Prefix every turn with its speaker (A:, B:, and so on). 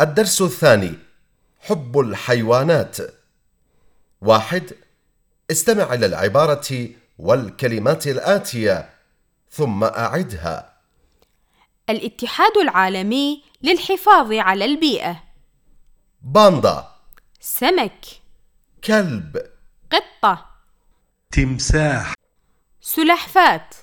A: الدرس الثاني حب الحيوانات. واحد استمع إلى العبارة والكلمات الآتية ثم أعدها.
B: الاتحاد العالمي للحفاظ على البيئة.
A: باندا.
B: سمك.
A: كلب.
B: قطة.
C: تمساح.
B: سلحفات